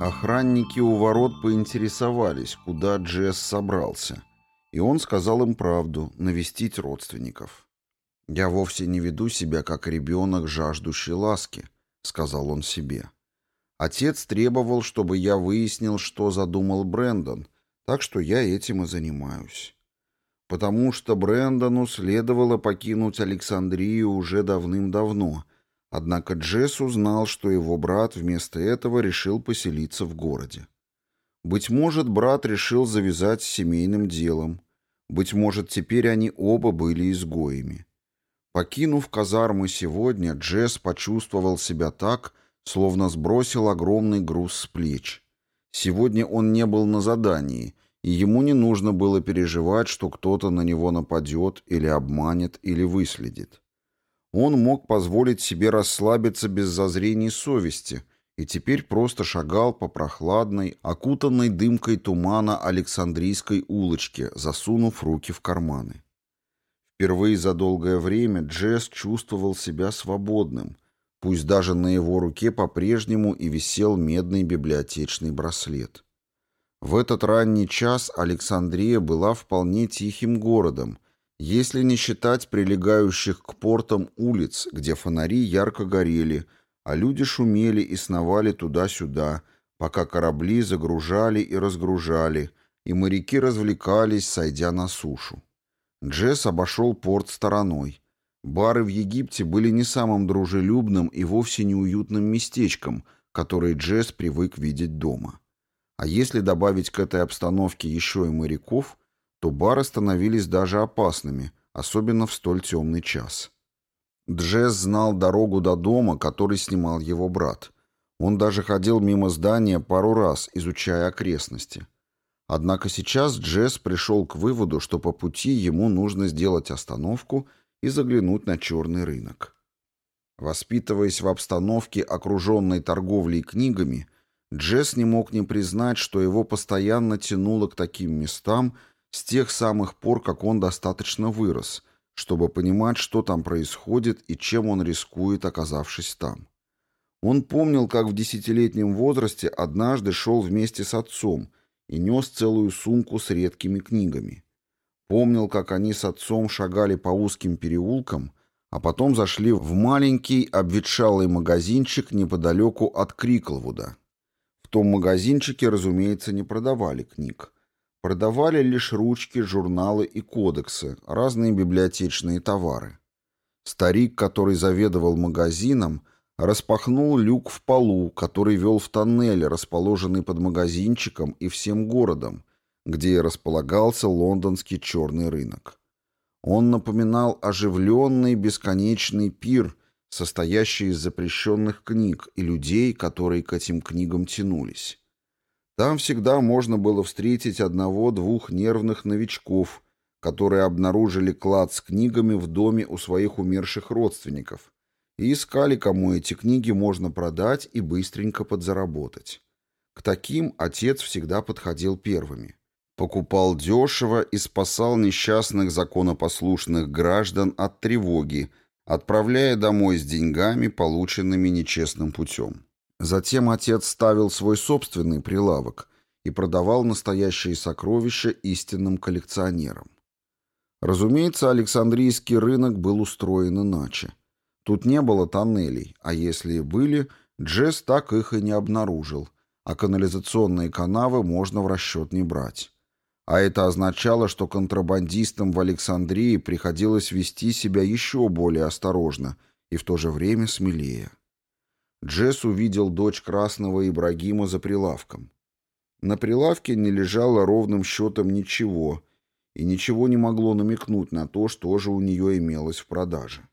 Охранники у ворот поинтересовались, куда Джесс собрался, и он сказал им правду — навестить родственников. «Я вовсе не веду себя как ребенок, жаждущий ласки», — сказал он себе. «Отец требовал, чтобы я выяснил, что задумал Брэндон, так что я этим и занимаюсь потому что Брэндону следовало покинуть Александрию уже давным-давно, однако Джесс узнал, что его брат вместо этого решил поселиться в городе. Быть может, брат решил завязать с семейным делом. Быть может, теперь они оба были изгоями. Покинув казармы сегодня, Джесс почувствовал себя так, словно сбросил огромный груз с плеч. Сегодня он не был на задании — и ему не нужно было переживать, что кто-то на него нападет или обманет или выследит. Он мог позволить себе расслабиться без зазрений совести и теперь просто шагал по прохладной, окутанной дымкой тумана Александрийской улочке, засунув руки в карманы. Впервые за долгое время Джесс чувствовал себя свободным, пусть даже на его руке по-прежнему и висел медный библиотечный браслет. В этот ранний час Александрия была вполне тихим городом, если не считать прилегающих к портам улиц, где фонари ярко горели, а люди шумели и сновали туда-сюда, пока корабли загружали и разгружали, и моряки развлекались, сойдя на сушу. Джесс обошел порт стороной. Бары в Египте были не самым дружелюбным и вовсе неуютным местечком, которое Джесс привык видеть дома. А если добавить к этой обстановке еще и моряков, то бары становились даже опасными, особенно в столь темный час. Джесс знал дорогу до дома, который снимал его брат. Он даже ходил мимо здания пару раз, изучая окрестности. Однако сейчас Джесс пришел к выводу, что по пути ему нужно сделать остановку и заглянуть на черный рынок. Воспитываясь в обстановке, окруженной торговлей книгами, Джесс не мог не признать, что его постоянно тянуло к таким местам с тех самых пор, как он достаточно вырос, чтобы понимать, что там происходит и чем он рискует, оказавшись там. Он помнил, как в десятилетнем возрасте однажды шел вместе с отцом и нес целую сумку с редкими книгами. Помнил, как они с отцом шагали по узким переулкам, а потом зашли в маленький обветшалый магазинчик неподалеку от Криклвуда, то магазинчики, разумеется, не продавали книг. Продавали лишь ручки, журналы и кодексы, разные библиотечные товары. Старик, который заведовал магазином, распахнул люк в полу, который вел в тоннель, расположенный под магазинчиком и всем городом, где и располагался лондонский черный рынок. Он напоминал оживленный бесконечный пир, состоящий из запрещенных книг и людей, которые к этим книгам тянулись. Там всегда можно было встретить одного-двух нервных новичков, которые обнаружили клад с книгами в доме у своих умерших родственников и искали, кому эти книги можно продать и быстренько подзаработать. К таким отец всегда подходил первыми. Покупал дешево и спасал несчастных законопослушных граждан от тревоги – отправляя домой с деньгами, полученными нечестным путем. Затем отец ставил свой собственный прилавок и продавал настоящие сокровища истинным коллекционерам. Разумеется, Александрийский рынок был устроен иначе. Тут не было тоннелей, а если и были, Джесс так их и не обнаружил, а канализационные канавы можно в расчет не брать. А это означало, что контрабандистам в Александрии приходилось вести себя еще более осторожно и в то же время смелее. Джесс увидел дочь Красного Ибрагима за прилавком. На прилавке не лежало ровным счетом ничего, и ничего не могло намекнуть на то, что же у нее имелось в продаже.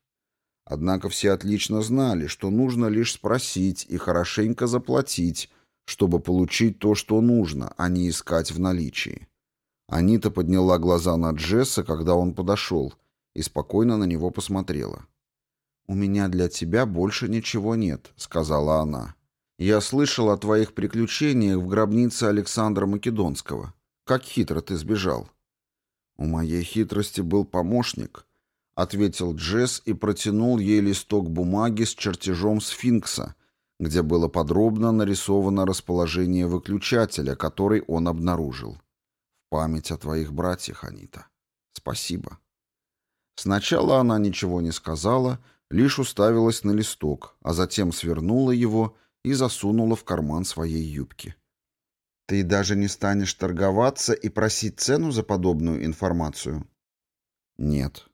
Однако все отлично знали, что нужно лишь спросить и хорошенько заплатить, чтобы получить то, что нужно, а не искать в наличии. Анита подняла глаза на Джесса, когда он подошел, и спокойно на него посмотрела. «У меня для тебя больше ничего нет», — сказала она. «Я слышал о твоих приключениях в гробнице Александра Македонского. Как хитро ты сбежал». «У моей хитрости был помощник», — ответил Джесс и протянул ей листок бумаги с чертежом сфинкса, где было подробно нарисовано расположение выключателя, который он обнаружил память о твоих братьях, Анита. Спасибо». Сначала она ничего не сказала, лишь уставилась на листок, а затем свернула его и засунула в карман своей юбки. «Ты даже не станешь торговаться и просить цену за подобную информацию?» «Нет».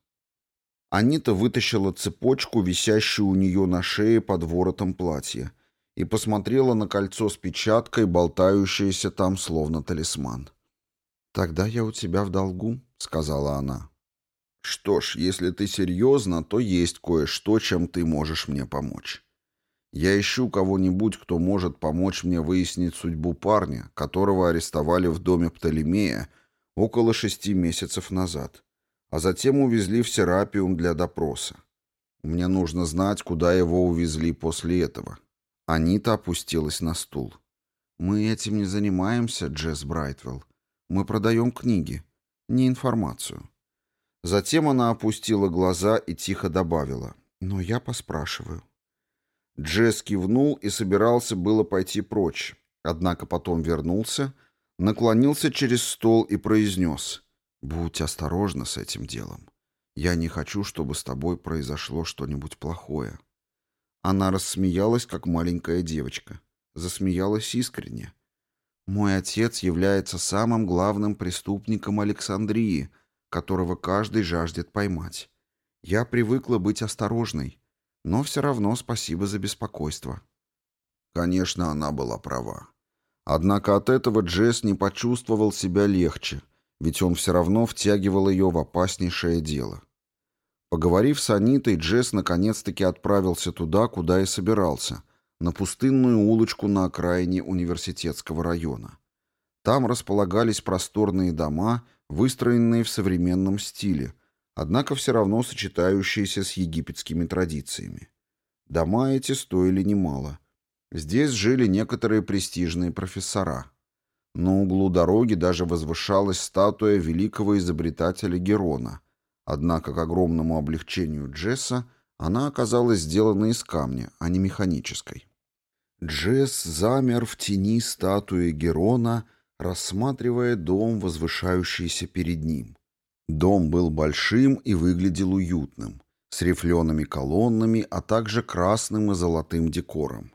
Анита вытащила цепочку, висящую у нее на шее под воротом платья, и посмотрела на кольцо с печаткой, болтающееся там словно талисман. «Тогда я у тебя в долгу», — сказала она. «Что ж, если ты серьезно, то есть кое-что, чем ты можешь мне помочь. Я ищу кого-нибудь, кто может помочь мне выяснить судьбу парня, которого арестовали в доме Птолемея около шести месяцев назад, а затем увезли в Серапиум для допроса. Мне нужно знать, куда его увезли после этого». Анита опустилась на стул. «Мы этим не занимаемся, Джесс Брайтвелл. Мы продаем книги, не информацию. Затем она опустила глаза и тихо добавила. Но я поспрашиваю. Джесс кивнул и собирался было пойти прочь, однако потом вернулся, наклонился через стол и произнес. «Будь осторожна с этим делом. Я не хочу, чтобы с тобой произошло что-нибудь плохое». Она рассмеялась, как маленькая девочка. Засмеялась искренне. Мой отец является самым главным преступником Александрии, которого каждый жаждет поймать. Я привыкла быть осторожной, но все равно спасибо за беспокойство». Конечно, она была права. Однако от этого Джесс не почувствовал себя легче, ведь он все равно втягивал ее в опаснейшее дело. Поговорив с Анитой, Джесс наконец-таки отправился туда, куда и собирался, на пустынную улочку на окраине университетского района. Там располагались просторные дома, выстроенные в современном стиле, однако все равно сочетающиеся с египетскими традициями. Дома эти стоили немало. Здесь жили некоторые престижные профессора. На углу дороги даже возвышалась статуя великого изобретателя Герона. Однако, к огромному облегчению Джесса, она оказалась сделана из камня, а не механической. Джесс замер в тени статуи Герона, рассматривая дом, возвышающийся перед ним. Дом был большим и выглядел уютным, с рифлеными колоннами, а также красным и золотым декором.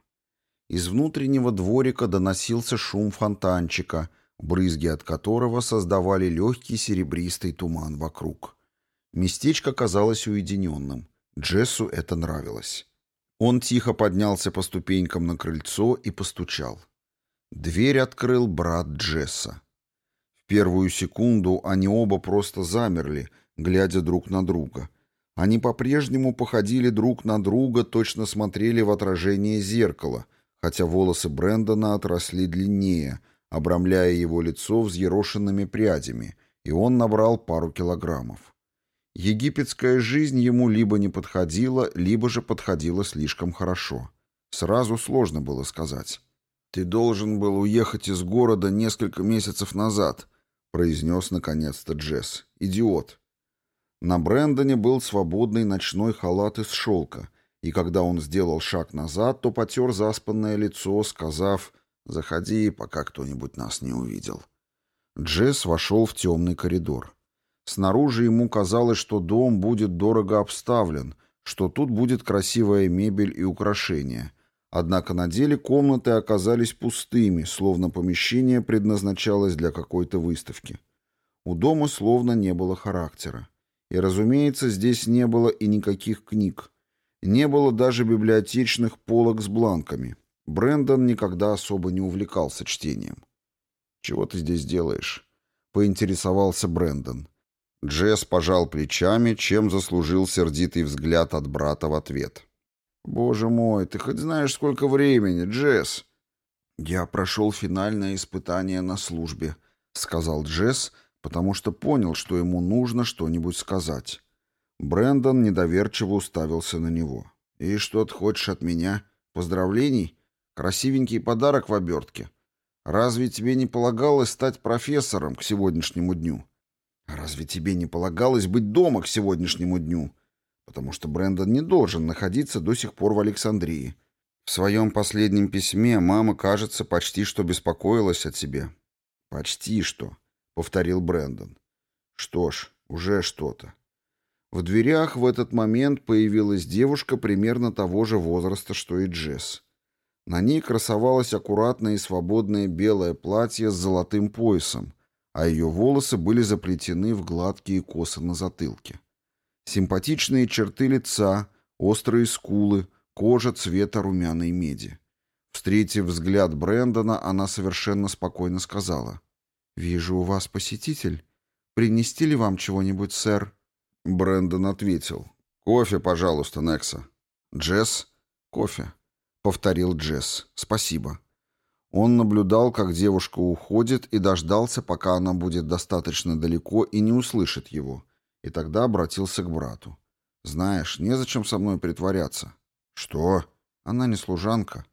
Из внутреннего дворика доносился шум фонтанчика, брызги от которого создавали легкий серебристый туман вокруг. Местечко казалось уединенным. Джессу это нравилось. Он тихо поднялся по ступенькам на крыльцо и постучал. Дверь открыл брат Джесса. В первую секунду они оба просто замерли, глядя друг на друга. Они по-прежнему походили друг на друга, точно смотрели в отражение зеркала, хотя волосы Брэндона отросли длиннее, обрамляя его лицо взъерошенными прядями, и он набрал пару килограммов. Египетская жизнь ему либо не подходила, либо же подходила слишком хорошо. Сразу сложно было сказать. «Ты должен был уехать из города несколько месяцев назад», — произнес наконец-то Джесс. «Идиот». На Брэндоне был свободный ночной халат из шелка, и когда он сделал шаг назад, то потер заспанное лицо, сказав «Заходи, пока кто-нибудь нас не увидел». Джесс вошел в темный коридор. Снаружи ему казалось, что дом будет дорого обставлен, что тут будет красивая мебель и украшения. Однако на деле комнаты оказались пустыми, словно помещение предназначалось для какой-то выставки. У дома словно не было характера. И, разумеется, здесь не было и никаких книг. Не было даже библиотечных полок с бланками. Брендон никогда особо не увлекался чтением. «Чего ты здесь делаешь?» — поинтересовался Брендон. Джесс пожал плечами, чем заслужил сердитый взгляд от брата в ответ. «Боже мой, ты хоть знаешь, сколько времени, Джесс?» «Я прошел финальное испытание на службе», — сказал Джесс, потому что понял, что ему нужно что-нибудь сказать. Брендон недоверчиво уставился на него. «И что ты хочешь от меня? Поздравлений? Красивенький подарок в обертке? Разве тебе не полагалось стать профессором к сегодняшнему дню?» А разве тебе не полагалось быть дома к сегодняшнему дню? Потому что Брэндон не должен находиться до сих пор в Александрии. В своем последнем письме мама, кажется, почти что беспокоилась о тебе. Почти что, повторил Брэндон. Что ж, уже что-то. В дверях в этот момент появилась девушка примерно того же возраста, что и Джесс. На ней красовалось аккуратное и свободное белое платье с золотым поясом, а ее волосы были заплетены в гладкие косы на затылке. Симпатичные черты лица, острые скулы, кожа цвета румяной меди. Встретив взгляд Брэндона, она совершенно спокойно сказала. «Вижу, у вас посетитель. Принести ли вам чего-нибудь, сэр?» Брэндон ответил. «Кофе, пожалуйста, Некса». «Джесс?» «Кофе», — повторил Джесс. «Спасибо». Он наблюдал, как девушка уходит, и дождался, пока она будет достаточно далеко и не услышит его. И тогда обратился к брату. «Знаешь, незачем со мной притворяться». «Что?» «Она не служанка».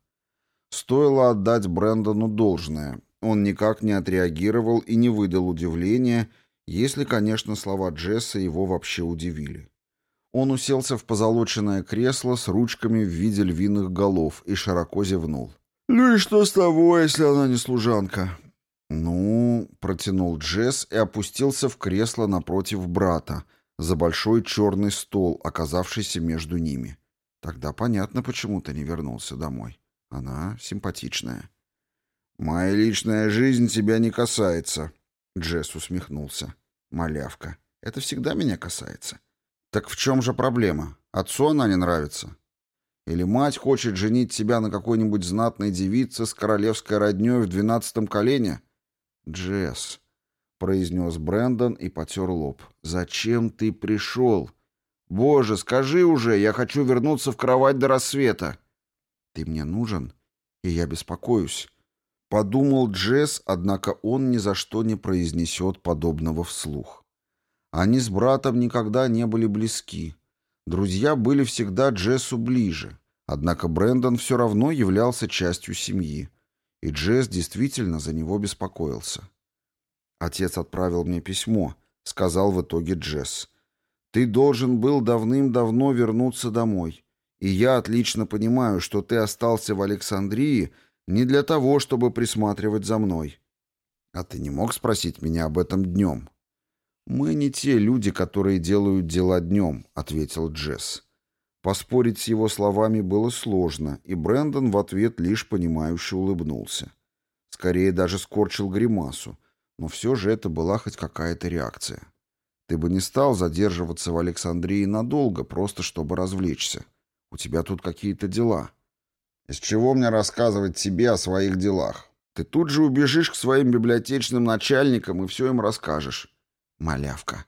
Стоило отдать Брэндону должное. Он никак не отреагировал и не выдал удивления, если, конечно, слова Джесса его вообще удивили. Он уселся в позолоченное кресло с ручками в виде львиных голов и широко зевнул. «Ну и что с того, если она не служанка?» «Ну...» — протянул Джесс и опустился в кресло напротив брата, за большой черный стол, оказавшийся между ними. «Тогда понятно, почему ты не вернулся домой. Она симпатичная». «Моя личная жизнь тебя не касается», — Джесс усмехнулся. «Малявка, это всегда меня касается». «Так в чем же проблема? Отцу она не нравится?» Или мать хочет женить себя на какой-нибудь знатной девице с королевской роднёй в двенадцатом колене? Джесс, произнес Брэндон и потер лоб. Зачем ты пришел? Боже, скажи уже, я хочу вернуться в кровать до рассвета. Ты мне нужен, и я беспокоюсь. Подумал Джесс, однако он ни за что не произнесет подобного вслух. Они с братом никогда не были близки. Друзья были всегда Джессу ближе, однако Брэндон все равно являлся частью семьи, и Джесс действительно за него беспокоился. Отец отправил мне письмо, сказал в итоге Джесс. «Ты должен был давным-давно вернуться домой, и я отлично понимаю, что ты остался в Александрии не для того, чтобы присматривать за мной. А ты не мог спросить меня об этом днем?» «Мы не те люди, которые делают дела днем», — ответил Джесс. Поспорить с его словами было сложно, и Брэндон в ответ лишь понимающе улыбнулся. Скорее даже скорчил гримасу, но все же это была хоть какая-то реакция. «Ты бы не стал задерживаться в Александрии надолго, просто чтобы развлечься. У тебя тут какие-то дела». «Из чего мне рассказывать тебе о своих делах? Ты тут же убежишь к своим библиотечным начальникам и все им расскажешь». Малявка.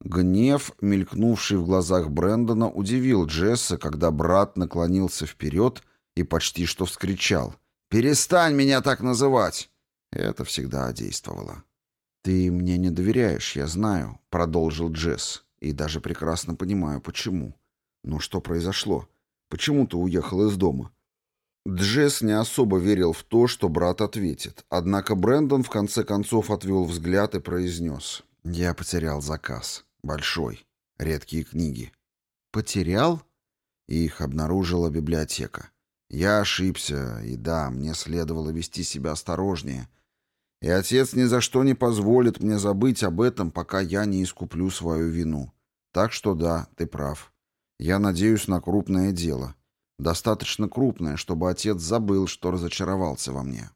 Гнев, мелькнувший в глазах Брэндона, удивил Джесса, когда брат наклонился вперед и почти что вскричал. «Перестань меня так называть!» Это всегда действовало. «Ты мне не доверяешь, я знаю», — продолжил Джесс. «И даже прекрасно понимаю, почему. Но что произошло? Почему ты уехал из дома?» Джесс не особо верил в то, что брат ответит, однако Брэндон в конце концов отвел взгляд и произнес. Я потерял заказ. Большой. Редкие книги. Потерял? Их обнаружила библиотека. Я ошибся, и да, мне следовало вести себя осторожнее. И отец ни за что не позволит мне забыть об этом, пока я не искуплю свою вину. Так что да, ты прав. Я надеюсь на крупное дело. Достаточно крупное, чтобы отец забыл, что разочаровался во мне.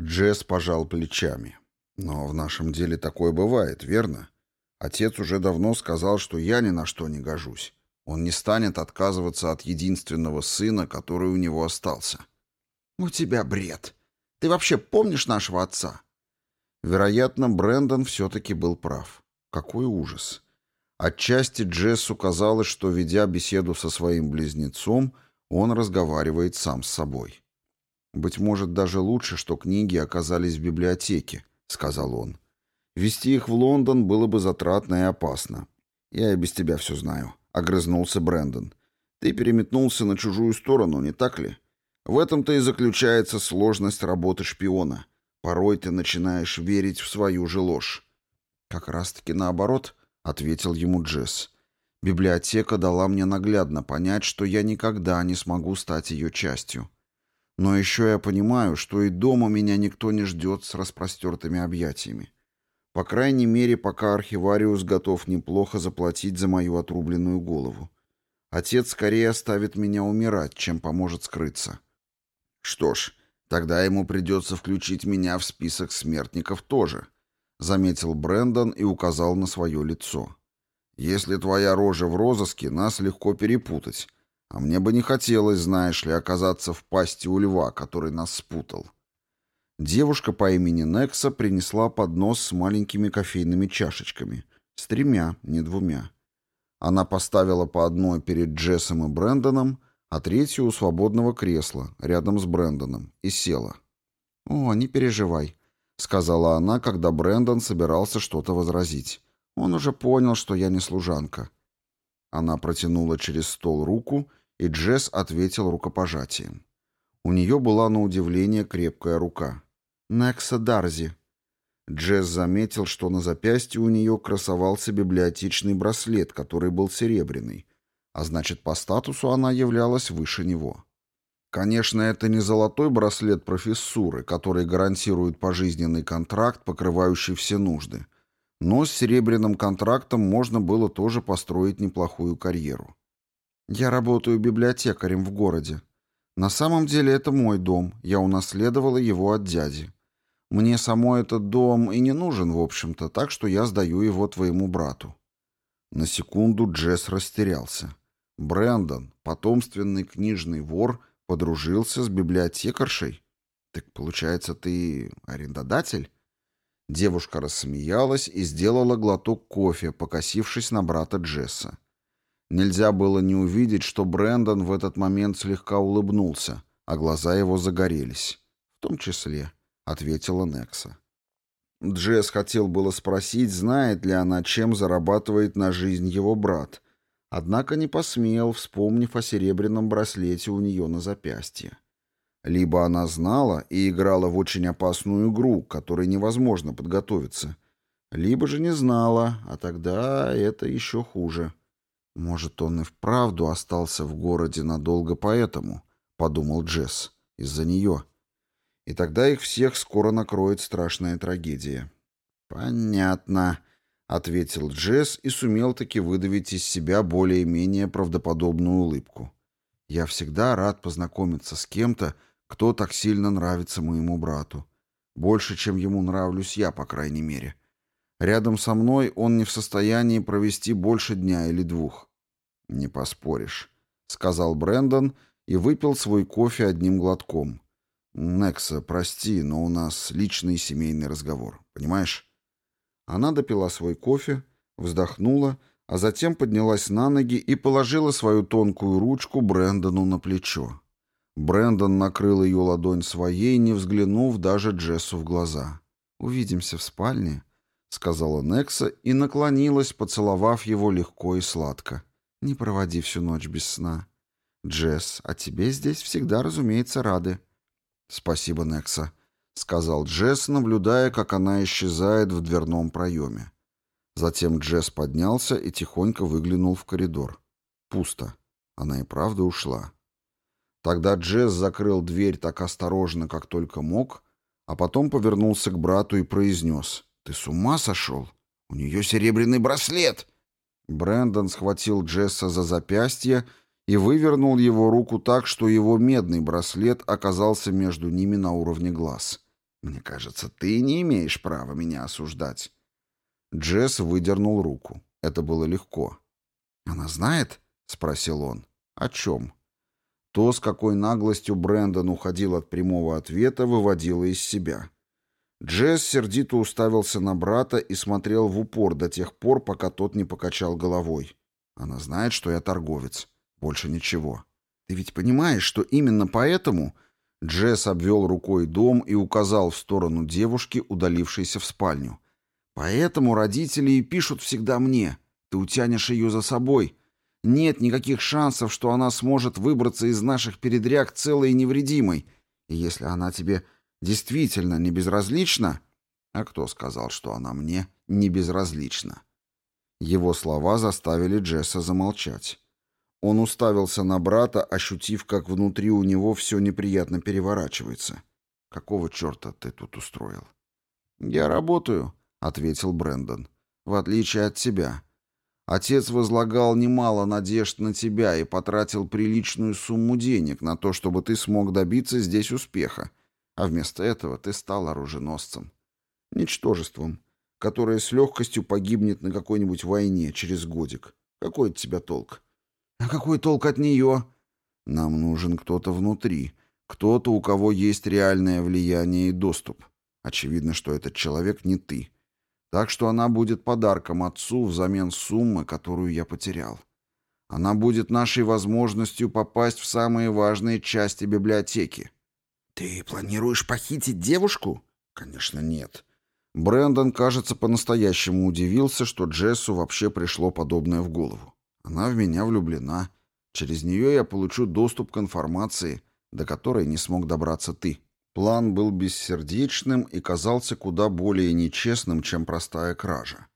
Джесс пожал плечами. Но в нашем деле такое бывает, верно? Отец уже давно сказал, что я ни на что не гожусь. Он не станет отказываться от единственного сына, который у него остался. У тебя бред. Ты вообще помнишь нашего отца? Вероятно, Брендон все-таки был прав. Какой ужас. Отчасти Джессу казалось, что, ведя беседу со своим близнецом, он разговаривает сам с собой. Быть может, даже лучше, что книги оказались в библиотеке, — сказал он. «Вести их в Лондон было бы затратно и опасно». «Я и без тебя все знаю», — огрызнулся Брэндон. «Ты переметнулся на чужую сторону, не так ли? В этом-то и заключается сложность работы шпиона. Порой ты начинаешь верить в свою же ложь». «Как раз-таки наоборот», — ответил ему Джесс. «Библиотека дала мне наглядно понять, что я никогда не смогу стать ее частью». Но еще я понимаю, что и дома меня никто не ждет с распростертыми объятиями. По крайней мере, пока архивариус готов неплохо заплатить за мою отрубленную голову. Отец скорее оставит меня умирать, чем поможет скрыться. Что ж, тогда ему придется включить меня в список смертников тоже, заметил Брендон и указал на свое лицо. Если твоя рожа в розыске, нас легко перепутать, а мне бы не хотелось, знаешь ли, оказаться в пасти у льва, который нас спутал. Девушка по имени Некса принесла поднос с маленькими кофейными чашечками. С тремя, не двумя. Она поставила по одной перед Джессом и Брэндоном, а третью у свободного кресла, рядом с Брэндоном, и села. «О, не переживай», — сказала она, когда Брэндон собирался что-то возразить. «Он уже понял, что я не служанка. Она протянула через стол руку, и Джесс ответил рукопожатием. У нее была на удивление крепкая рука. «Некса Дарзи». Джесс заметил, что на запястье у нее красовался библиотечный браслет, который был серебряный, а значит, по статусу она являлась выше него. Конечно, это не золотой браслет профессуры, который гарантирует пожизненный контракт, покрывающий все нужды, но с серебряным контрактом можно было тоже построить неплохую карьеру. Я работаю библиотекарем в городе. На самом деле это мой дом, я унаследовала его от дяди. Мне само этот дом и не нужен, в общем-то, так что я сдаю его твоему брату». На секунду Джесс растерялся. Брэндон, потомственный книжный вор, подружился с библиотекаршей. «Так, получается, ты арендодатель?» Девушка рассмеялась и сделала глоток кофе, покосившись на брата Джесса. Нельзя было не увидеть, что Брэндон в этот момент слегка улыбнулся, а глаза его загорелись. «В том числе», — ответила Некса. Джесс хотел было спросить, знает ли она, чем зарабатывает на жизнь его брат, однако не посмел, вспомнив о серебряном браслете у нее на запястье. Либо она знала и играла в очень опасную игру, к которой невозможно подготовиться. Либо же не знала, а тогда это еще хуже. «Может, он и вправду остался в городе надолго поэтому», — подумал Джесс, — «из-за нее». И тогда их всех скоро накроет страшная трагедия. «Понятно», — ответил Джесс и сумел таки выдавить из себя более-менее правдоподобную улыбку. «Я всегда рад познакомиться с кем-то, кто так сильно нравится моему брату. Больше, чем ему нравлюсь я, по крайней мере. Рядом со мной он не в состоянии провести больше дня или двух. «Не поспоришь», — сказал Брендон и выпил свой кофе одним глотком. «Некса, прости, но у нас личный семейный разговор, понимаешь?» Она допила свой кофе, вздохнула, а затем поднялась на ноги и положила свою тонкую ручку Брендону на плечо. Брендон накрыл ее ладонь своей, не взглянув даже Джессу в глаза. «Увидимся в спальне», — сказала Некса и наклонилась, поцеловав его легко и сладко. «Не проводи всю ночь без сна. Джесс, а тебе здесь всегда, разумеется, рады». «Спасибо, Некса», — сказал Джесс, наблюдая, как она исчезает в дверном проеме. Затем Джесс поднялся и тихонько выглянул в коридор. Пусто. Она и правда ушла. Тогда Джесс закрыл дверь так осторожно, как только мог, а потом повернулся к брату и произнес. «Ты с ума сошел? У нее серебряный браслет!» Брэндон схватил Джесса за запястье и вывернул его руку так, что его медный браслет оказался между ними на уровне глаз. «Мне кажется, ты не имеешь права меня осуждать». Джесс выдернул руку. Это было легко. «Она знает?» — спросил он. «О чем?» То, с какой наглостью Брэндон уходил от прямого ответа, выводило из себя. Джесс сердито уставился на брата и смотрел в упор до тех пор, пока тот не покачал головой. «Она знает, что я торговец. Больше ничего. Ты ведь понимаешь, что именно поэтому...» Джесс обвел рукой дом и указал в сторону девушки, удалившейся в спальню. «Поэтому родители и пишут всегда мне. Ты утянешь ее за собой. Нет никаких шансов, что она сможет выбраться из наших передряг целой и невредимой. И если она тебе действительно не безразлична... А кто сказал, что она мне не безразлична? Его слова заставили Джесса замолчать. Он уставился на брата, ощутив, как внутри у него все неприятно переворачивается. «Какого чёрта ты тут устроил?» «Я работаю», — ответил Брэндон. «В отличие от тебя. Отец возлагал немало надежд на тебя и потратил приличную сумму денег на то, чтобы ты смог добиться здесь успеха. А вместо этого ты стал оруженосцем. Ничтожеством, которое с легкостью погибнет на какой-нибудь войне через годик. Какой от тебя толк? А какой толк от нее? Нам нужен кто-то внутри, кто-то, у кого есть реальное влияние и доступ. Очевидно, что этот человек не ты. Так что она будет подарком отцу взамен суммы, которую я потерял. Она будет нашей возможностью попасть в самые важные части библиотеки. Ты планируешь похитить девушку? Конечно, нет. Брендон, кажется, по-настоящему удивился, что Джессу вообще пришло подобное в голову. Она в меня влюблена. Через нее я получу доступ к информации, до которой не смог добраться ты. План был бессердечным и казался куда более нечестным, чем простая кража.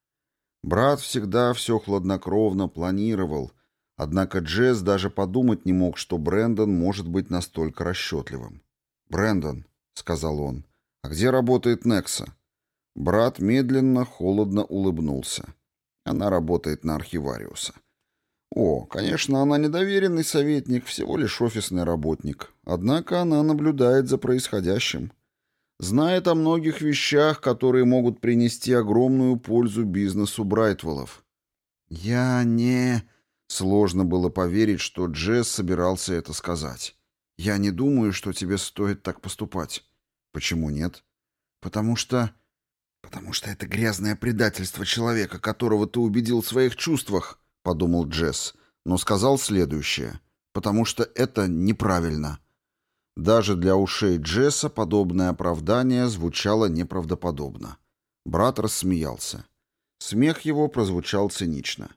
Брат всегда все хладнокровно планировал, однако Джесс даже подумать не мог, что Брэндон может быть настолько расчетливым. «Брэндон», — сказал он, — «а где работает Некса?» Брат медленно, холодно улыбнулся. «Она работает на архивариуса». О, конечно, она недоверенный советник, всего лишь офисный работник. Однако она наблюдает за происходящим. Знает о многих вещах, которые могут принести огромную пользу бизнесу Брайтвеллов. Я не... Сложно было поверить, что Джесс собирался это сказать. «Я не думаю, что тебе стоит так поступать». «Почему нет?» «Потому что...» «Потому что это грязное предательство человека, которого ты убедил в своих чувствах», — подумал Джесс, но сказал следующее, потому что это неправильно. Даже для ушей Джесса подобное оправдание звучало неправдоподобно. Брат рассмеялся. Смех его прозвучал цинично.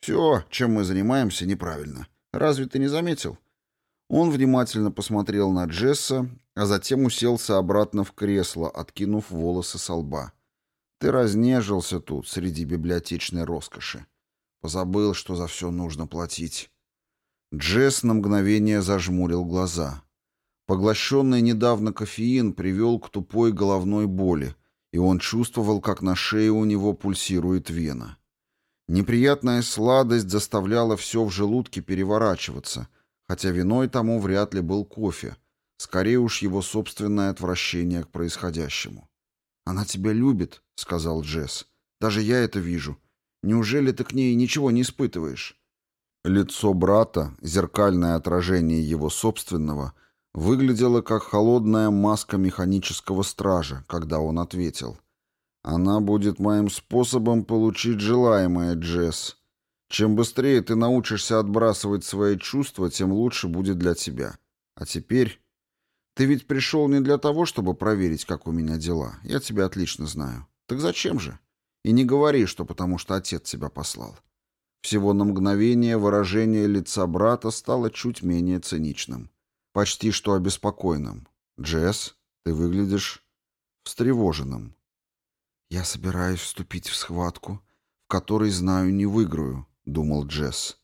«Все, чем мы занимаемся, неправильно. Разве ты не заметил?» Он внимательно посмотрел на Джесса, а затем уселся обратно в кресло, откинув волосы со лба. «Ты разнежился тут, среди библиотечной роскоши. Позабыл, что за все нужно платить. Джесс на мгновение зажмурил глаза. Поглощенный недавно кофеин привел к тупой головной боли, и он чувствовал, как на шее у него пульсирует вена. Неприятная сладость заставляла все в желудке переворачиваться, хотя виной тому вряд ли был кофе, скорее уж его собственное отвращение к происходящему. «Она тебя любит», — сказал Джесс. «Даже я это вижу. Неужели ты к ней ничего не испытываешь?» Лицо брата, зеркальное отражение его собственного, выглядело как холодная маска механического стража, когда он ответил. «Она будет моим способом получить желаемое, Джесс. Чем быстрее ты научишься отбрасывать свои чувства, тем лучше будет для тебя. А теперь...» «Ты ведь пришел не для того, чтобы проверить, как у меня дела. Я тебя отлично знаю. Так зачем же?» И не говори, что потому что отец тебя послал. Всего на мгновение выражение лица брата стало чуть менее циничным. Почти что обеспокоенным. «Джесс, ты выглядишь встревоженным». «Я собираюсь вступить в схватку, в которой, знаю, не выиграю», — думал Джесс.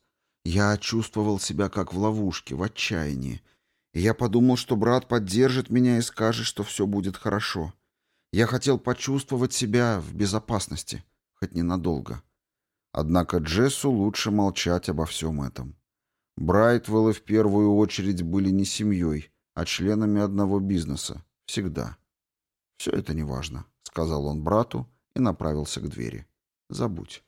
«Я чувствовал себя как в ловушке, в отчаянии. И я подумал, что брат поддержит меня и скажет, что все будет хорошо. Я хотел почувствовать себя в безопасности, хоть ненадолго. Однако Джессу лучше молчать обо всем этом. Брайтвеллы в первую очередь были не семьей, а членами одного бизнеса. Всегда. «Все это неважно», — сказал он брату и направился к двери. «Забудь».